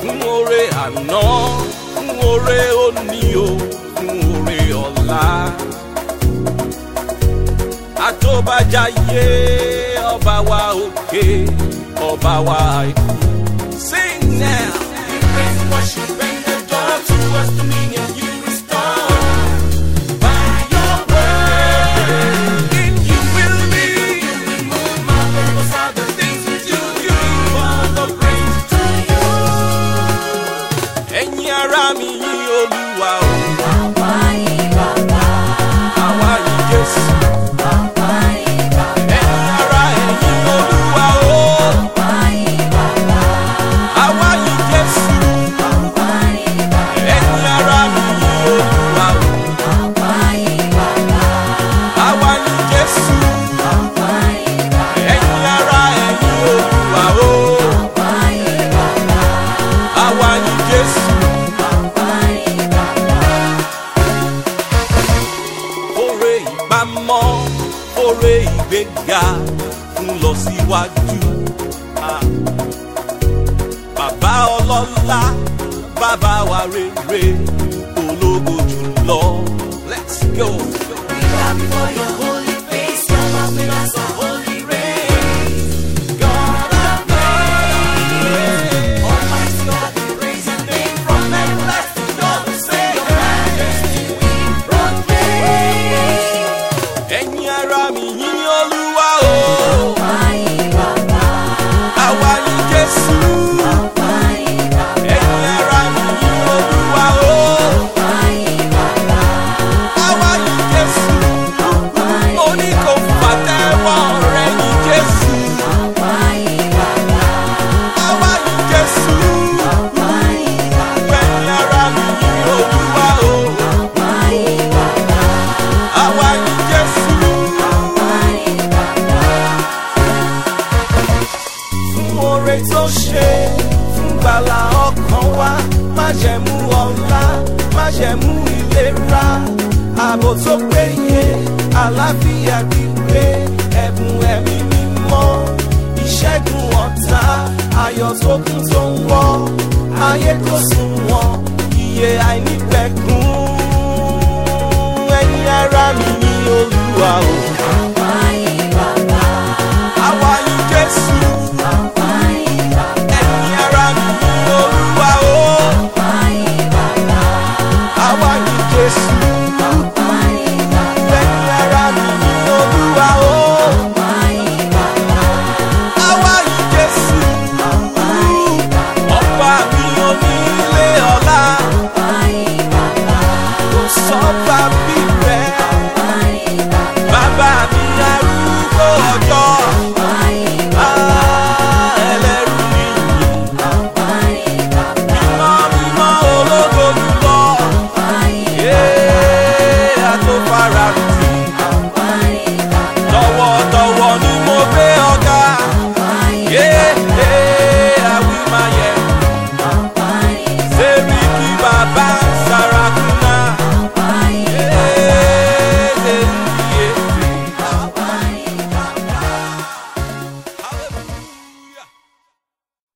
fún oore àná fún oore òní o fún oore ọ̀la. àtòbájáyé ọba wa òkè ọba wa àìkú sing now. Praise and worship, bring the door towards dominion. around me. oore ìgbéga ń lọ síwájú. Ah. bàbá ọlọ́lá bàbá wa rere. oore tó ṣe fún gbàlà ọkàn wa májẹ̀mú ọ̀la májẹ̀mú ìlera ààbò tó péye àlàáfíà pípé ẹ̀bùn ẹ̀mí mímọ́ ìṣẹ́gun ọ̀tá ayọ̀ tó kún tó ń wọ́ ayé kò sùn wọ́n iye àìnípẹ̀kun ẹ̀yin ara mi ní olúwa o.